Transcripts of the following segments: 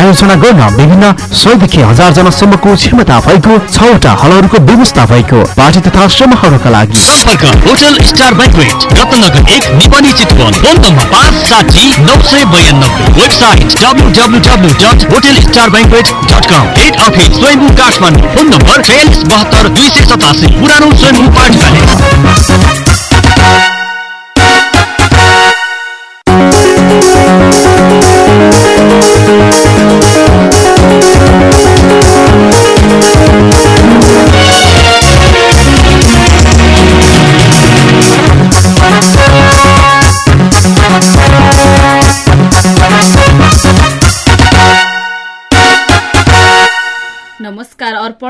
आयोजना गर्न विभिन्न सयदेखि हजार जनासम्मको क्षमता भएको छवटा हलहरूको व्यवस्था भएको पार्टी तथा समूहहरूका लागि। सम्पर्क होटल स्टार ब्याङ्कवेट रत्नगर एक निपनी चितवन फोन नम्बर पाँच साठी नौ सय बयानब्बे website W W W dot hotel star banquet dot com head office Swayambhu Kathmandu phone number बयालिस बहत्तर दुई सय सतासी पुरानो स्वयम्भू नमस्कार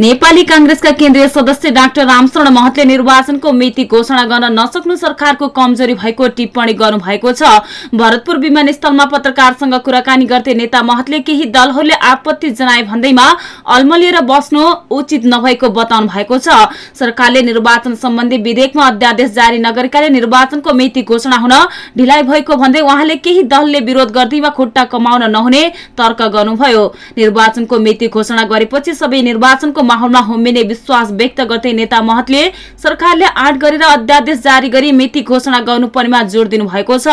नेपाली कांग्रेसका केन्द्रीय सदस्य डाक्टर रामशरण महतले निर्वाचनको मिति घोषणा गर्न नसक्नु सरकारको कमजोरी भएको टिप्पणी गर्नुभएको छ। भरतपुर विमानस्थलमा पत्रकारसँग कुराकानी गर्दै नेता महतले केही दलहरूले आपत्ति जनाए भन्दैमा अल्मलिएर बस्नु उचित नभएको बताउनु भएको छ। सरकारले निर्वाचन सम्बन्धी विधेयकमा अध्यादेश जारी नगरेकाले निर्वाचनको मिति घोषणा हुन ढिलाइ भएको भन्दै उहाँले केही दलले विरोध गर्दैमा खुट्टा कमाउन नहुने तर्क गर्नुभयो। निर्वाचनको मिति घोषणा गरेपछि सबै निर्वाचनको माहौलमा होमिने विश्वास व्यक्त गर्दै नेता महतले सरकारले आँट गरेर अध्यादेश जारी गरी मिति घोषणा गर्नुपर्नेमा जोड़ दिनु भएको छ।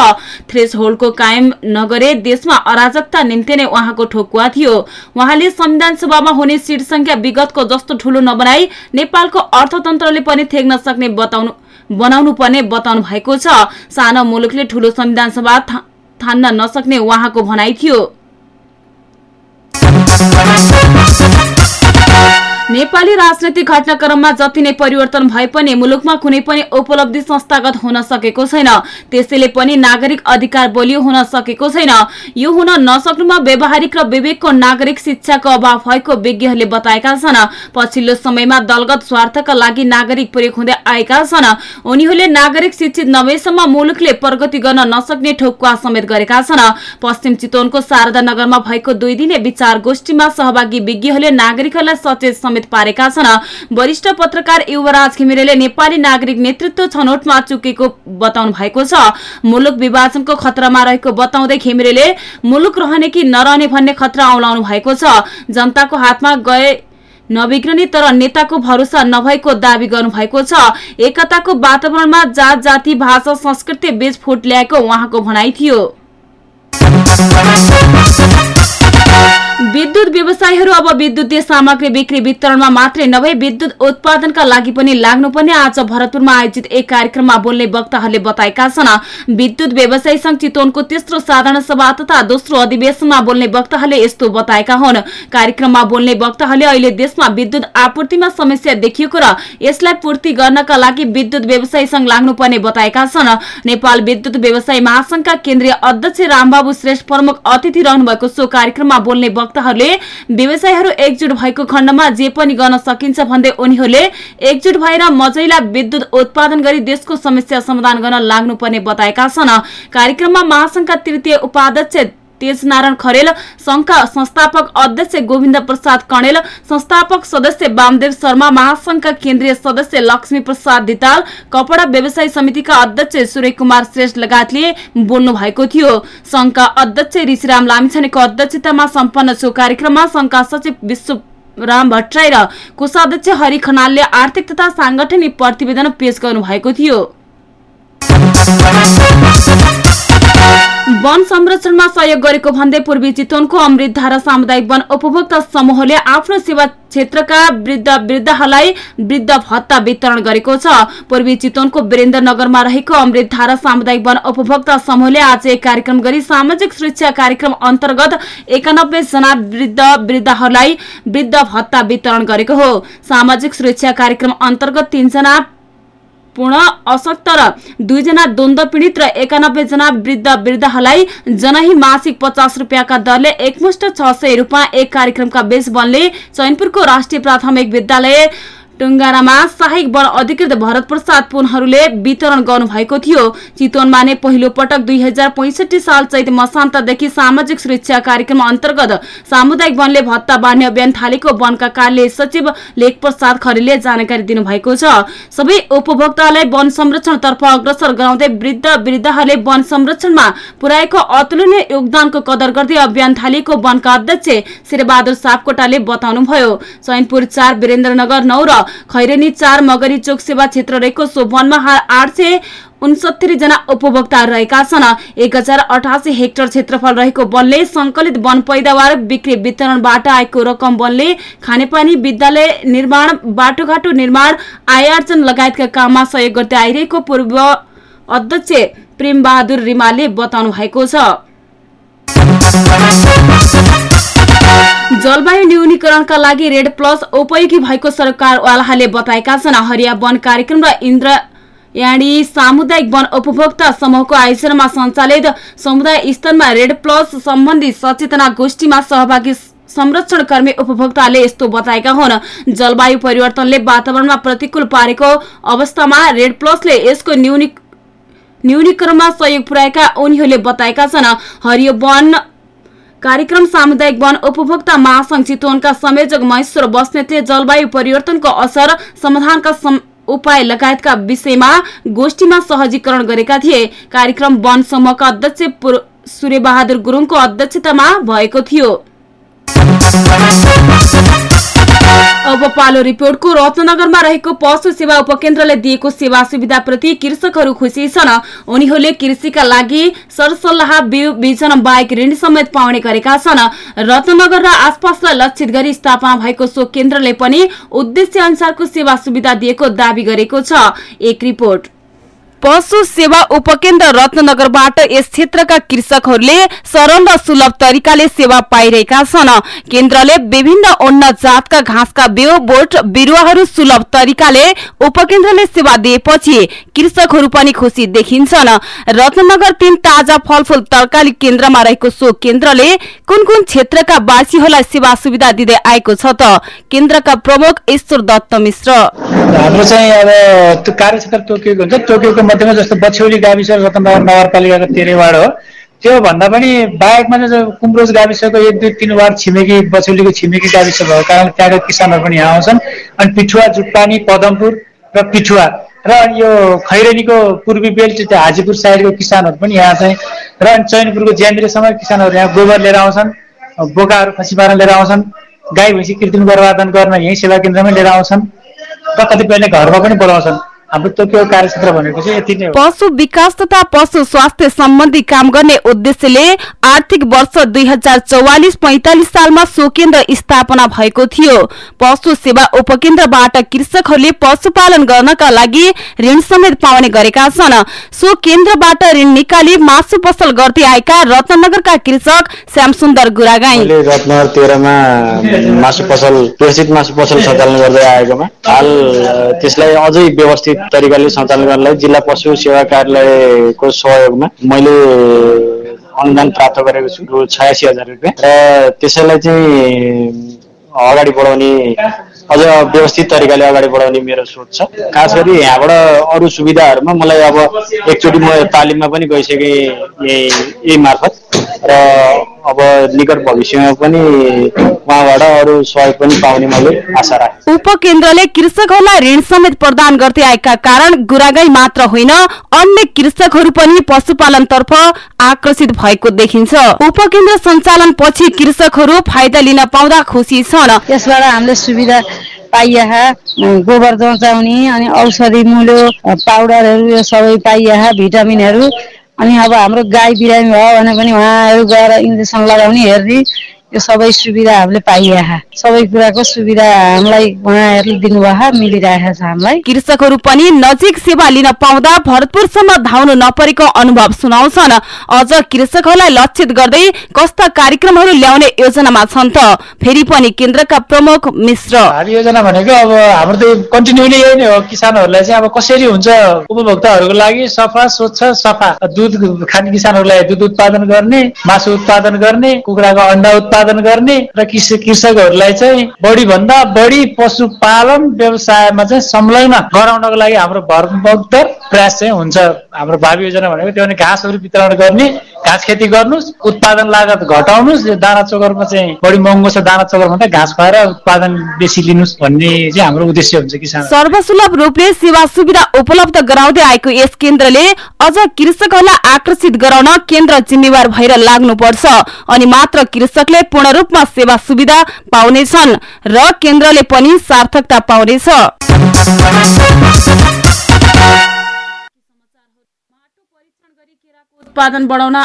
थ्रेस होल्डको कायम नगरे देशमा अराजकता निम्ति नै उहाँको ठोकुवा थियो। उहाँले संविधान सभामा हुने सिट संख्या विगतको जस्तो ठूलो नबनाई नेपालको अर्थतन्त्रले पनि थेग्न सक्ने बनाउनु पर्ने बताउनु भएको छ। सानो मुलुकले ठूलो संविधान सभा थान्न नसक्ने उहाँको भनाइ थियो। नेपाली राजनैतिक घटनाक्रममा जति नै परिवर्तन भए पनि मुलुकमा कुनै पनि उपलब्धि संस्थागत हुन सकेको छैन। त्यसैले पनि नागरिक अधिकार बलियो हुन सकेको छैन। यो हुन नसक्नुमा व्यावहारिक र विवेकको नागरिक शिक्षाको अभाव भएको विज्ञहरूले बताएका छन्। पछिल्लो समयमा दलगत स्वार्थका लागि नागरिक प्रयोग हुँदै आएका छन्। उनीहरूले नागरिक शिक्षित नभएसम्म मुलुकले प्रगति गर्न नसक्ने ठोकुवा समेत गरेका छन्। पश्चिम चितवनको शारदा नगरमा भएको दुई दिने विचार गोष्ठीमा सहभागी विज्ञहरूले नागरिकहरूलाई सचेत समेत समेत पारेका छन्। वरिष्ठ पत्रकार युवराज घिमिरेले नेपाली नागरिक नेतृत्व छनौटमा चुकेको बताउनु भएको छ। मुलुक विभाजनको खतरामा रहेको बताउँदै घिमिरेले मुलुक रहने कि नरहने भन्ने खतरा औलाउनु भएको छ। जनताको हातमा गए नबिग्रने तर नेताको भरोसा नभएको दावी गर्नुभएको छ। एकताको वातावरणमा जात जाति भाषा संस्कृति बीच फुट ल्याएको उहाँको भनाइ थियो। विद्युत व्यवसायीहरू अब विद्युतीय सामग्री बिक्री वितरणमा मात्रै नभए विद्युत उत्पादनका लागि पनि लाग्नुपर्ने आज भरतपुरमा आयोजित एक कार्यक्रममा बोल्ने वक्ताहरूले बताएका छन्। विद्युत व्यवसायी संघ चितवनको तेस्रो साधारण सभा तथा दोस्रो अधिवेशनमा बोल्ने वक्ताहरूले यस्तो बताएका हुन्। कार्यक्रममा बोल्ने वक्ताहरूले अहिले देशमा विद्युत आपूर्तिमा समस्या देखिएको र यसलाई पूर्ति गर्नका लागि विद्युत व्यवसायी संघ लाग्नुपर्ने बताएका छन्। नेपाल विद्युत व्यवसायी महासंघका केन्द्रीय अध्यक्ष रामबाबु श्रेष्ठ प्रमुख अतिथि रहनुभएको सो कार्यक्रममा बोल्ने वक्ताहरूले व्यवसायीहरू एकजुट भएको खण्डमा जे पनि गर्न सकिन्छ भन्दै उनीहरूले एकजुट भएर मजैला विद्युत उत्पादन गरी देशको समस्या समाधान गर्न लाग्नुपर्ने बताएका छन्। कार्यक्रममा महासंघका तृतीय उपाध्यक्ष तेजनारायण खरेल संघका संस्थापक अध्यक्ष गोविन्द प्रसाद कणेल संस्थापक सदस्य वामदेव शर्मा महासंघका केन्द्रीय सदस्य लक्ष्मी प्रसाद धिताल कपड़ा व्यवसाय समितिका अध्यक्ष सूर्य कुमार श्रेष्ठ लगायतले बोल्नु भएको थियो। संघका अध्यक्ष ऋषिराम लामिछानेको अध्यक्षतामा सम्पन्न सो कार्यक्रममा संघका सचिव विश्व राम भट्टराई र कोषाध्यक्ष हरि खनालले आर्थिक तथा सांगठनिक प्रतिवेदन पेश गर्नु भएको थियो। वन संरक्षणमा सहयोग गरेको भन्दै पूर्वी चितवनको अमृतधारा सामुदायिक वन उपभोक्ता समूहले आफ्नो सेवा क्षेत्रका वृद्ध वृद्धहरूलाई वृद्ध भत्ता वितरण गरेको छ। पूर्वी चितवनको वीरेन्द्रनगरमा रहेको अमृतधारा सामुदायिक वन उपभोक्ता समूहले आज एक कार्यक्रम गरी सामाजिक सुरक्षा कार्यक्रम अन्तर्गत एकानब्बे जना वृद्ध वृद्धहरूलाई वृद्ध भत्ता वितरण गरेको हो। सामाजिक सुरक्षा कार्यक्रम अन्तर्गत तीनजना पूर्ण अशक्त र दुईजना द्वन्द पीड़ित र एकानब्बे जना वृद्ध वृद्धहरूलाई जनही मासिक पचास रुपियाँका दरले एकमुष्ट छ सय रूपियाँ एक कार्यक्रमका बेच बलले चैनपुरको राष्ट्रिय प्राथमिक विद्यालय टुङ्गारामा सहायक वन अधिकृत भरत प्रसाद पुनहरूले वितरण गर्नुभएको थियो। चितवनमा नै पहिलो पटक दुई हजार पैंसठी साल चैत मसान्तदेखि सामाजिक सुरक्षा कार्यक्रम अन्तर्गत सामुदायिक वनले भत्ता बाँड्ने अभियान थालेको वनका कार्य सचिव लेख प्रसाद खरेलले जानकारी दिनुभएको छ। सबै उपभोक्तालाई वन संरक्षणतर्फ अग्रसर गराउँदै वृद्ध वृद्धाहरूले वन संरक्षणमा पुर्याएको अतुलनीय योगदानको कदर गर्दै अभियान थालिएको वनका अध्यक्ष शेरबहादुर सापकोटाले बताउनुभयो। चैनपुर चार वीरेन्द्रनगर नौ र खैरेनी चार मगरी चोक सेवा क्षेत्र रहेको सो वनमा हाल आठ सय उनसत्तरी जना उपभोक्ता रहेका छन्। एक हजार अठासी हेक्टर क्षेत्रफल रहेको वनले संकलित वन पैदावार बिक्री वितरणबाट आएको रकम वनले खानेपानी विद्यालय निर्माण बाटोघाटो निर्माण आयार्जन लगायतका काममा सहयोग गर्दै आइरहेको पूर्व अध्यक्ष प्रेम बहादुर रिमालले बताउनु भएको छ। जलवायु न्यूनीकरणका लागि रेड प्लस उपयोगी भएको सरकारवालाहरूले बताएका छन्। हरिया वन कार्यक्रम र इन्द्र याणी सामुदायिक वन उपभोक्ता समूहको आयोजनामा सञ्चालित समुदाय स्तरमा रेड प्लस सम्बन्धी सचेतना गोष्ठीमा सहभागी संरक्षण कर्मी उपभोक्ताले यस्तो बताएका हुन्। जलवायु परिवर्तनले वातावरणमा प्रतिकूल पारेको अवस्थामा रेड प्लसले यसको न्यूनी न्यूनीकरणमा सहयोग पुर्याएका उनीहरूले बताएका छन्। हरियो वन कार्यक्रम सामुदायिक वन उपभोक्ता महासंघ चितवनका संयोजक महेश्वर बस्नेतले जलवायु परिवर्तनको असर समाधानका सम- उपाय लगायतका विषयमा गोष्ठीमा सहजीकरण गरेका थिए। कार्यक्रम वन समूहका अध्यक्ष सूर्यबहादुर गुरुङको अध्यक्षतामा भएको थियो। अब पालो रिपोर्टको रत्नगरमा रहेको पशु सेवा उपकेन्द्रले दिएको सेवा सुविधाप्रति कृषकहरू खुसी छन्। उनीहरूले कृषिका लागि सरसल्लाह बिजन बाहेक ऋण समेत पाउने गरेका छन्। रत्नगर र आसपासलाई लक्षित गरी स्थापना भएको सो केन्द्रले पनि उद्देश्य अनुसारको सेवा सुविधा दिएको दावी गरेको छ। एक रिपोर्ट। पशु सेवा उपकेन्द्र रत्नगरबाट यस क्षेत्रका कृषकहरूले सरल र सुलभ तरिकाले सेवा पाइरहेका छन्। केन्द्रले विभिन्न उन्नत जातका घाँसका बिउ बोट बिरुवाहरू सुलभ तरिकाले उपकेन्द्रले सेवा दिएपछि कृषकहरू पनि खुसी देखिन्छन्। रत्नगर तीन ताजा फलफूल तरकारी केन्द्रमा रहेको सो केन्द्रले कुन कुन क्षेत्रका वासीहरूलाई सेवा सुविधा दिँदै आएको छ त? केन्द्रका प्रमुख ईश्वर दत्त मिश्र। मध्येमा जस्तो बछौली गाविस रतननगर नगरपालिकाको तेह्रै वार्ड हो। त्यो भन्दा पनि बाहेकमा चाहिँ कुम्रोज गाविसको एक दुई तिन वार्ड छिमेकी बछौलीको छिमेकी गाविस भएको कारणले त्यहाँका किसानहरू पनि यहाँ आउँछन्। अनि पिठुवा जुटपानी पदमपुर र पिठुवा र यो खैरेनीको पूर्वी बेल्ट त्यो हाजीपुर साइडको किसानहरू पनि यहाँ चाहिँ र अनि चैनपुरको ज्यान्द्रेसम्म किसानहरू यहाँ गोबर लिएर आउँछन् बोकाहरू खसी पारेर लिएर आउँछन् गाई भैँसी कृत्रिम गर्भाधान गर्न यहीँ सेवा केन्द्रमै लिएर आउँछन् र कतिपयले घरमा पनि बोलाउँछन्। हाम्रो तोकियो कार्यक्षेत्र भनेको चाहिँ यति नै हो। पशु विकास तथा पशु स्वास्थ्य सम्बन्धी काम गर्ने उद्देश्यले आर्थिक वर्ष दुई हजार चौवालिस पैंतालिस सालमा सो केन्द्र स्थापना भएको थियो। पशु सेवा उपकेन्द्रबाट कृषकहरूले पशुपालन गर्नका लागि ऋण समेत पाउने गरेका छन्। सो केन्द्रबाट ऋण निकाली मासु पसल गर्दै आएका रत्नगरका कृषक श्यामसुन्दर गुरागाई। मैले रत्नगर तेह्रमा मासु पसल मासु पसल सञ्चालन गर्दै आएकोमा हाल त्यसलाई अझै व्यवस्थित तरिकाले सञ्चालन गर्नलाई जिल्ला पशु सेवा कार्यालयको सहयोगमा मैले अनुदान प्राप्त गरेको छु छयासी हजार रुपियाँ। र त्यसैलाई चाहिँ अगाडि बढाउने अझ व्यवस्थित तरिकाले अगाडि बढाउने मेरो सोच छ। खास गरी यहाँबाट अरू सुविधाहरूमा मलाई अब एकचोटि म तालिममा पनि गइसकेँ यही यही मार्फत। र अब निकट भविष्यमा पनि उहाँबाट अरू सहयोग पनि पाउने मैले आशा राखेँ उपकेन्द्रले कृषकहरूलाई ऋण समेत प्रदान गर्दै आएका कारण गुरागाई मात्र होइन अन्य कृषकहरू पनि पशुपालनतर्फ आकर्षित भएको देखिन्छ। उपकेन्द्र सञ्चालन पछि कृषकहरू फाइदा लिन पाउँदा खुसी छन्। यसबाट हामीले सुविधा पाइया गोबर जचाउने अनि औषधि मूल्य पाउडरहरू यो सबै पाइया भिटामिनहरू अनि अब हाम्रो गाई बिरामी भयो भने पनि उहाँहरू गएर इन्जेक्सन लगाउने हेर्ने यो सबै सुविधा हामीले पाइया सबै कुराको सुविधा हामीलाई उहाँहरूले दिनुभयो मिलिरहेको छ हामीलाई। कृषकहरू पनि नजिक सेवा लिन पाउँदा भरतपुरसम्म धाउनु नपरेको अनुभव सुनाउँछन्। अझ कृषकहरूलाई लक्षित गर्दै कस्ता कार्यक्रमहरू ल्याउने योजनामा छन् त। फेरि पनि केन्द्रका प्रमुख मिश्र। योजना भनेको अब हाम्रो त कन्टिन्युली यही नै हो। किसानहरूलाई चाहिँ अब कसरी हुन्छ उपभोक्ताहरूको लागि सफा स्वच्छ सफा। दुध खाने किसानहरूलाई दुध उत्पादन गर्ने मासु उत्पादन गर्ने कुखुराको अन्डा उत्पादन उत्पादन गर्ने र कृषि कृषकहरूलाई चाहिँ बढी भन्दा बढी पशुपालन व्यवसायमा चाहिँ संलग्न गराउनको लागि हाम्रो भरमग्द प्रयास चाहिँ हुन्छ। हाम्रो भावी योजना भनेको त्यो भने घाँसहरू वितरण गर्ने घाँस खेती गर्नुहोस् उत्पादन लागत घटाउनुहोस् दाना चोकरमा चाहिँ बढी महँगो छ दाना चोकर भन्दा घाँस खुवाएर उत्पादन बेसी लिनुहोस् भन्ने चाहिँ हाम्रो उद्देश्य हुन्छ किसान सर्वसुलभ रूपले सेवा सुविधा उपलब्ध गराउँदै आएको यस केन्द्रले अझ कृषकहरूलाई आकर्षित गराउन केन्द्र जिम्मेवार भएर लाग्नुपर्छ। अनि मात्र कृषकले पूर्ण रूपमा सेवा सुविधा पाउनेछन् र केन्द्रले पनि सार्थकता पाउनेछ। उत्पादन बढाउन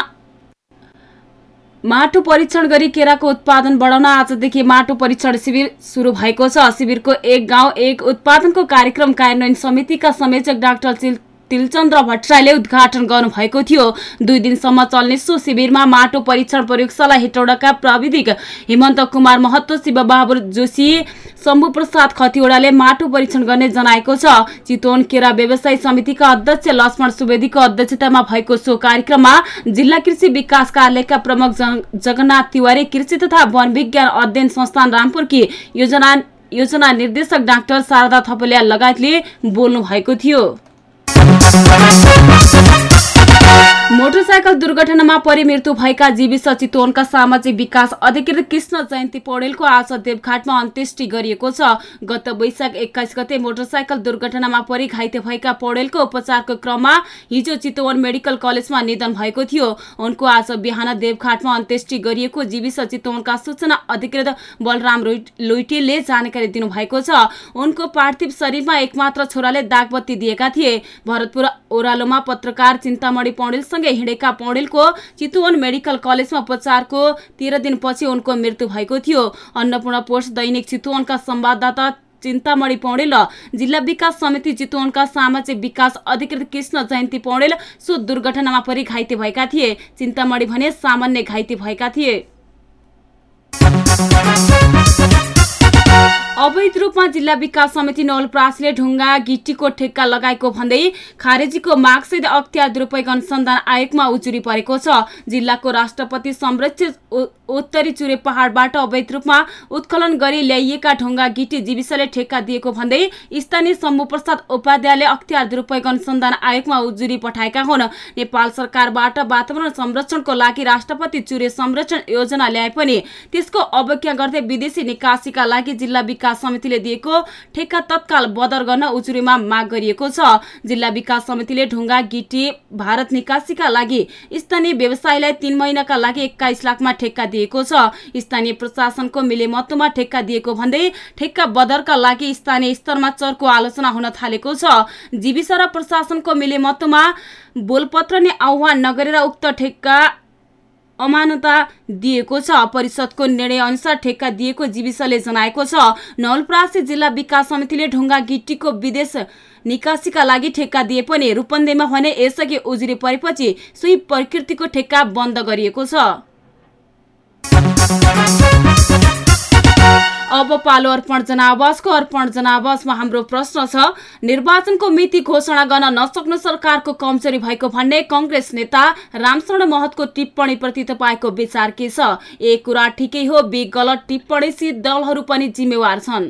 माटो परीक्षण गरी केराको उत्पादन बढाउन आजदेखि माटो परीक्षण शिविर शुरू भएको छ। शिविरको एक गाउँ एक उत्पादनको कार्यक्रम कार्यान्वयन समितिका संयोजक डाक्टर चिल तिलचन्द्र भट्टराईले उद्घाटन गर्नुभएको थियो। दुई दिनसम्म चल्ने सो शिविरमा माटो परीक्षण प्रयोगशाला हेटौडाका प्राविधिक हेमन्त कुमार महतो शिवबहादुर जोशी शम्भु प्रसाद खतिवड़ाले माटो परीक्षण गर्ने जनाएको छ। चितवन केरा व्यवसायी समितिका अध्यक्ष लक्ष्मण सुवेदीको अध्यक्षतामा भएको सो कार्यक्रममा जिल्ला कृषि विकास कार्यालयका प्रमुख जग- जगन्नाथ तिवारी कृषि तथा वन विज्ञान अध्ययन संस्थान रामपुरकी योजना योजना निर्देशक डाक्टर शारदा थपलिया लगायतले बोल्नु भएको थियो। Sí. मोटरसाइकल दुर्घटनामा परि मृत्यु भएका जीविस चितवनका सामाजिक विकास अधिकृत कृष्ण जयन्ती पौडेलको आज देवघाटमा अन्त्येष्टि गरिएको छ। गत वैशाख एक्काइस गते मोटरसाइकल दुर्घटनामा परि घाइते भएका पौडेलको उपचारको क्रममा हिजो चितवन मेडिकल कलेजमा निधन भएको थियो। उनको आज बिहान देवघाटमा अन्त्येष्टि गरिएको जीविस चितवनका सूचना अधिकृत बलराम लोइटेलले जानकारी दिनुभएको छ। उनको पार्थिव शरीरमा एकमात्र छोराले दागबत्ती दिएका थिए। भरतपुर ओह्रालोमा पत्रकार चिन्तामणि पौडेलसँगै हिँडेका पौडेलको चितवन मेडिकल कलेजमा उपचारको तेह्र दिनपछि उनको मृत्यु भएको थियो। अन्नपूर्ण पोस्ट दैनिक चितवनका संवाददाता चिन्तामणि पौडेल र जिल्ला विकास समिति चितवनका सामाजिक विकास अधिकृत कृष्ण जयन्ती पौडेल सो दुर्घटनामा परि घाइते भएका थिए। चिन्तामणि भने सामान्य घाइते भएका थिए। अवैध रूपमा जिल्ला विकास समिति नवलप्रासीले ढुङ्गा गिट्टीको ठेक्का लगाएको भन्दै खारेजीको मागसहित अख्तियार दुरूपयोग अनुसन्धान आयोगमा उजुरी परेको छ। जिल्लाको राष्ट्रपति संरक्षित उत्तरी चुरे पहाडबाट अवैध रूपमा उत्खनन गरी ल्याइएका ढुङ्गा गिटी जीविसले ठेक्का दिएको भन्दै स्थानीय शम्भु प्रसाद उपाध्यायले अख्तियार दुरूपयोग अनुसन्धान आयोगमा उजुरी पठाएका हुन्। नेपाल सरकारबाट वातावरण संरक्षणको लागि राष्ट्रपति चुरे संरक्षण योजना ल्याए पनि त्यसको अवज्ञा गर्दै विदेशी निकासीका लागि जिल्ला विकास समितिले दिएको ठेक्का तत्काल बदर गर्न उजुरीमा माग गरिएको छ। जिल्ला विकास समितिले ढुङ्गा गिटी भारत निकासीका लागि स्थानीय व्यवसायीलाई तीन महिनाका लागि एक्काइस लाखमा ठेक्का दिएको छ। स्थानीय प्रशासनको मिलेमत्वमा ठेक्का दिएको भन्दै ठेक्का बदरका लागि स्थानीय स्तरमा चर्को आलोचना हुन थालेको छ। जीविस र प्रशासनको मिलेमत्वमा बोलपत्र नै आह्वान नगरेर उक्त ठेक्का अमानता दिएको छ। परिषदको निर्णय अनुसार ठेक्का दिएको जीविसले जनाएको छ। नवलपरासी जिल्ला विकास समितिले ढुङ्गा गिट्टीको विदेश निकासीका लागि ठेक्का दिए पनि रूपन्देहीमा भने यसअघि उजुरी परेपछि सोही प्रकृतिको ठेक्का बन्द गरिएको छ। अब पालो अर्पण जनावासको अर्पण जनावासमा हाम्रो प्रश्न छ निर्वाचनको मिति घोषणा गर्न नसक्नु सरकारको कमजोरी भएको भन्ने कंग्रेस नेता रामशरण महतको टिप्पणीप्रति तपाईँको विचार के छ? ए कुरा ठिकै हो बी गलत टिप्पणी दलहरू पनि जिम्मेवार छन्।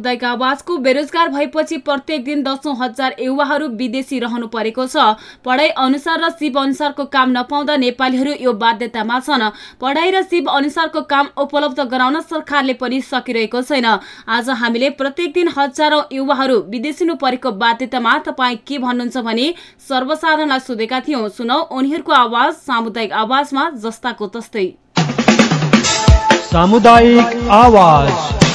सामुदायिक आवाजको बेरोजगार भएपछि प्रत्येक दिन दसौँ हजार युवाहरू विदेशी रहनु परेको छ। पढाइ अनुसार र सिप अनुसारको काम नपाउँदा नेपालीहरू यो बाध्यतामा छन्। पढाइ र सिप अनुसारको काम उपलब्ध गराउन सरकारले पनि सकिरहेको छैन। आज हामीले प्रत्येक दिन हजारौं युवाहरू विदेशिनु परेको बाध्यतामा तपाईँ के भन्नुहुन्छ भने सर्वसाधारणलाई सोधेका थियौं। सुनौ उनीहरूको आवाज सामुदायिक आवाजमा जस्ताको तस्तै। सामुदायिक आवाज।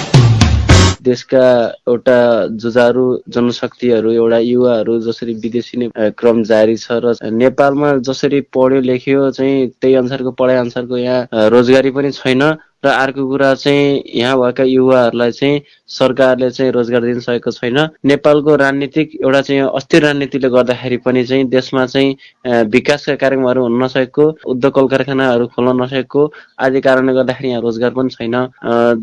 देशका एउटा जुझारु जनशक्तिहरू एउटा युवाहरू जसरी विदेशी क्रम जारी छ र नेपालमा जसरी पढ्यो लेख्यो चाहिँ त्यही अनुसारको पढाइ अनुसारको यहाँ रोजगारी पनि छैन र अर्को कुरा चाहिँ यहाँ भएका युवाहरूलाई चाहिँ सरकारले चाहिँ रोजगार दिन सकेको छैन। नेपालको राजनीतिक एउटा चाहिँ अस्थिर राजनीतिले गर्दाखेरि पनि चाहिँ देशमा चाहिँ विकासका कार्यक्रमहरू हुन नसकेको उद्योग कल कारखानाहरू खोल्न नसकेको आदि कारणले गर्दाखेरि यहाँ रोजगार पनि छैन।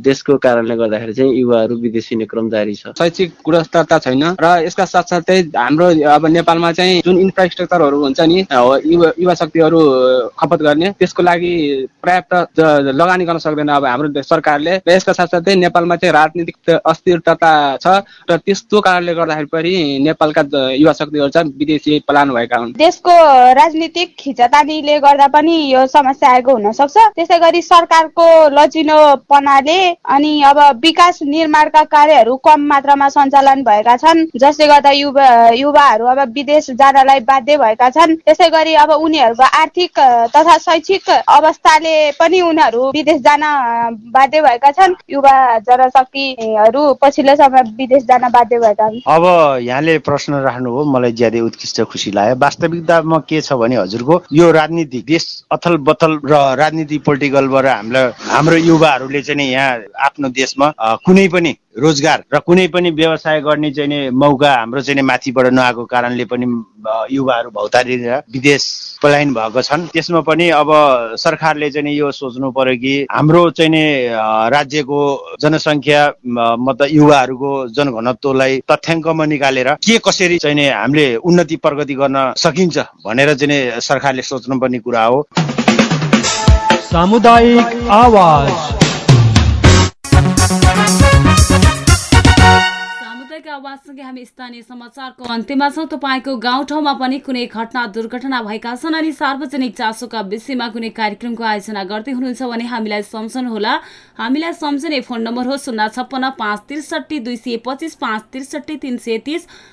देशको कारणले गर्दाखेरि चाहिँ युवाहरू विदेशी क्रम जारी छ। शैक्षिक गुणस्तरता छैन र यसका साथसाथै हाम्रो अब नेपालमा चाहिँ जुन इन्फ्रास्ट्रक्चरहरू हुन्छ नि युवा युवा शक्तिहरू खपत गर्ने त्यसको लागि पर्याप्त लगानी गर्न सक्दैन अब हाम्रो सरकारले। र यसका साथसाथै नेपालमा चाहिँ राजनीतिक अस्थिरता छ र त्यस्तो कारणले गर्दाखेरि पनि नेपालका युवा शक्तिहरू चाहिँ विदेशी पलायन भएका हुन्। देशको राजनीतिक खिचातानीले गर्दा पनि यो समस्या आएको हुन सक्छ त्यसै गरी सरकारको लचिलोपनाले अनि अब विकास निर्माणका कार्यहरू कम मात्रामा सञ्चालन भएका छन् जसले गर्दा युवा युवाहरू अब विदेश जानलाई बाध्य भएका छन्। त्यसै गरी अब उनीहरूको आर्थिक तथा शैक्षिक अवस्थाले पनि उनीहरू विदेश जान बाध्य भएका छन्। युवा जनशक्तिहरू पछिल्लो समय विदेश जान बाध्य भएका अब यहाँले प्रश्न राख्नु हो मलाई ज्यादै उत्कृष्ट खुसी लाग्यो। वास्तविकतामा के छ भने हजुरको यो राजनीति देश अथल बथल र राजनीति पोलिटिकलबाट हामीलाई हाम्रो युवाहरूले चाहिँ यहाँ आफ्नो देशमा कुनै पनि रोजगार र कुनै पनि व्यवसाय गर्ने चाहिँ मौका हाम्रो चाहिँ माथिबाट नआएको कारणले पनि युवाहरू भौतारिएर विदेश पलायन भएको छन्। त्यसमा पनि अब सरकारले चाहिँ यो सोच्नु पर्यो कि हाम्रो चाहिँ राज्यको जनसङ्ख्या मतलब युवाहरूको जनघनत्वलाई तथ्याङ्कमा निकालेर के कसरी चाहिँ हामीले उन्नति प्रगति गर्न सकिन्छ भनेर चाहिँ सरकारले सोच्नुपर्ने कुरा हो। सामुदायिक आवाज। आवाजसँगै हामी स्थानीय समाचारको अन्त्यमा छौँ। तपाईँको गाउँठाउँमा पनि कुनै घटना दुर्घटना भएका छन् अनि सार्वजनिक चासोका विषयमा कुनै कार्यक्रमको आयोजना गर्दै हुनुहुन्छ भने हामीलाई सम्झनुहोला हामीलाई सम्झने फोन नम्बर हो शून्य छप्पन्न पाँच त्रिसठी दुई सय पच्चिस पाँच त्रिसठी तिन सय तिस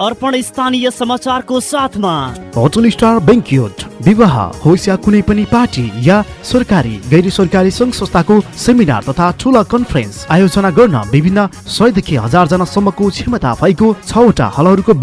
अर्पण स्थानीय समाचारको साथमा। होटल स्टार बेङ्क्युट विवाह होस् या कुनै पनि पार्टी या सरकारी गैर सरकारी सङ्घ संस्थाको सेमिनार तथा ठुला कन्फरेन्स आयोजना गर्न विभिन्न सयदेखि हजार जनासम्मको क्षमता भएको छवटा हलहरूको